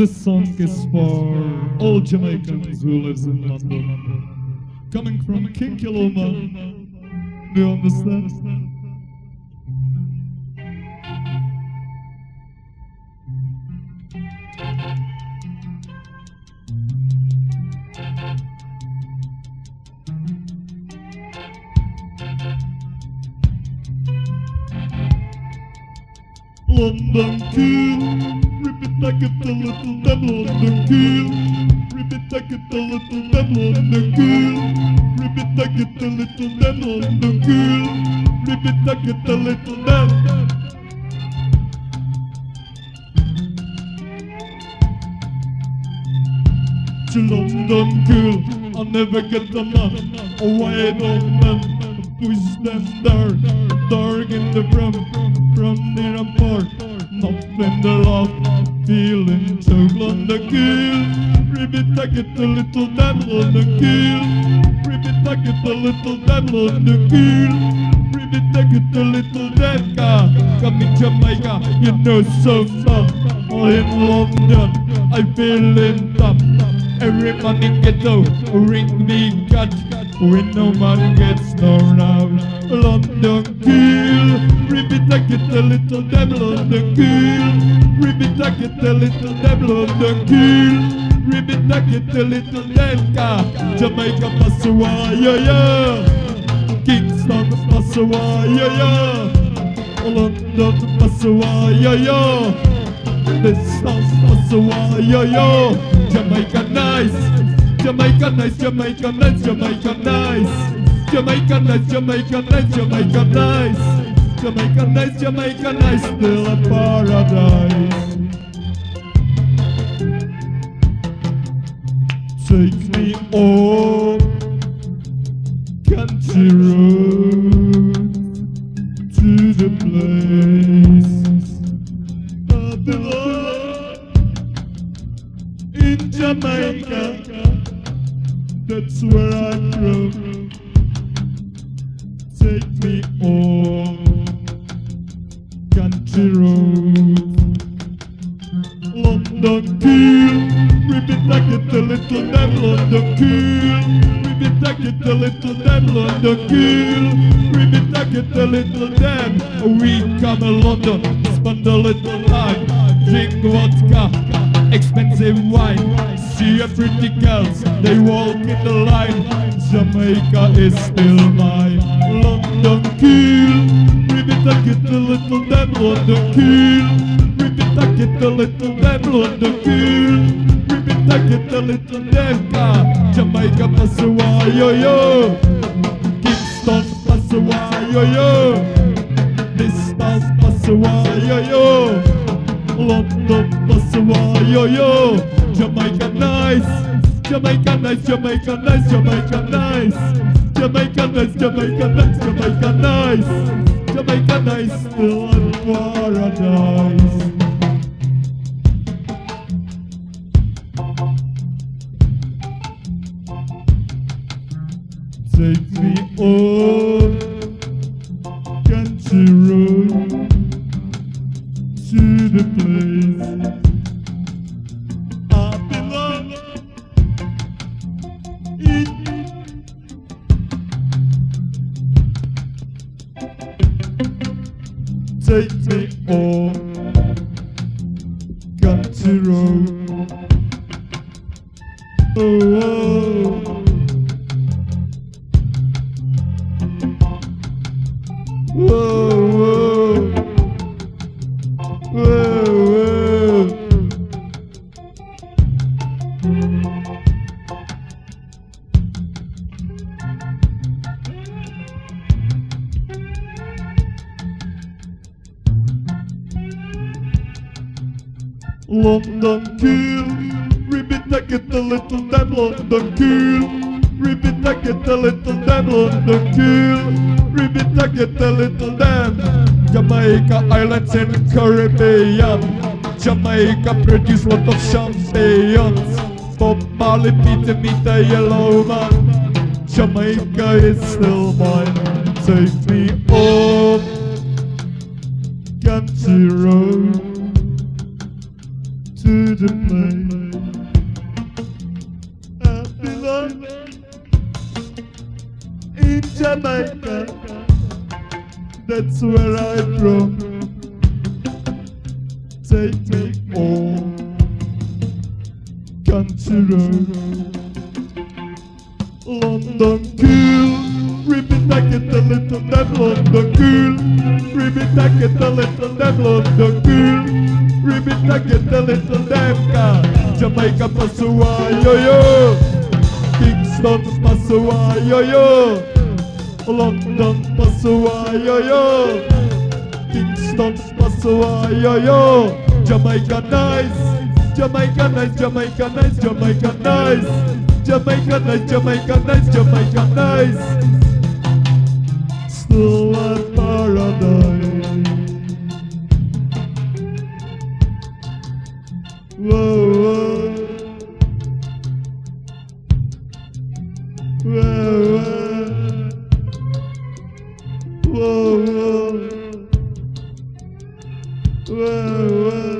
This song is for all Jamaicans who lives in London. Coming from King Kiloma. Do you understand? London Kill. Rip it a little devil on the. Rip it like it's a little devil on the. Rip it like it's a little devil on the. Rip it like it's a little devil. London girl, I'll never get enough. A wide open, push them dark, dark in the front, from near and far. Nothing to love, feeling choke on the kill. Ribbit like it a little devil on the kill. Ribbit like it a little devil on the kill. Ribbit like it a little guy. Come in Jamaica, you know so tough. All in London, I feel in top. Every man in ghetto, ring me God. When no man gets no round, London kill. Ribbit it a little devil on the kill. Ribbit like it a little devil on the kill. Ribbit like it a little Delta. Jamaica Passoa, yeah, yeah. Kingston Passoa, yeah, yeah. London Passoa, yeah, yeah. This house Passoa, yeah, yeah. Jamaica nice. Jamaica nice, Jamaica nice, Jamaica nice. Jamaica nice, Jamaica nice, Jamaica nice. Jamaica nice, Jamaica nice, still a paradise. Take me on country road to the place I belong in Jamaica. That's where I grew. Country road. London kill. Rip it like it a little devil on the kill. Rip it like it a little devil on the kill. Rip it like it a little devil. We come to London, spend a little time. Drink vodka, expensive wine. See a pretty girls, they walk in the line. Jamaica is still mine. London kill. It like it a little devil on the kill. It like it a little devil on the kill. It like it a little devil. Jamaica Passoa, yo yo. Kingston Passoa, yo yo. This town Passoa, yo yo. London Passoa, yo yo. Jamaica nice. Jamaica nice, Jamaica nice, Jamaica nice. Jamaica nice, Jamaica nice, Jamaica nice. Jamaica nice, still in paradise. Take me on country road to the place Take me on country road. Oh, oh. Whoa, London kill, rip it like it a little damn London kill, rip it like it a little damn London kill, rip it like it a little damn. Jamaica Islands and Caribbean, Jamaica produce lot of champagnes. Bob Marley, Peter, meet the yellow man. Jamaica is still mine. Take me on country road to to play. I belong in Jamaica. That's where I'm from. Take me home, country road. London cool, rip it back at the little cool, back at the little damn London cool, rip it back at little damn car. Jamaica Pasua yo yo, Kingston Pasua yo yo, London Pasua yo yo, Kingston Pasua yo yo, Jamaica nice, Jamaica nice, Jamaica nice, Jamaica nice. Jamaica nice, Jamaica nice, Jamaica nice. Whoa. Whoa, whoa.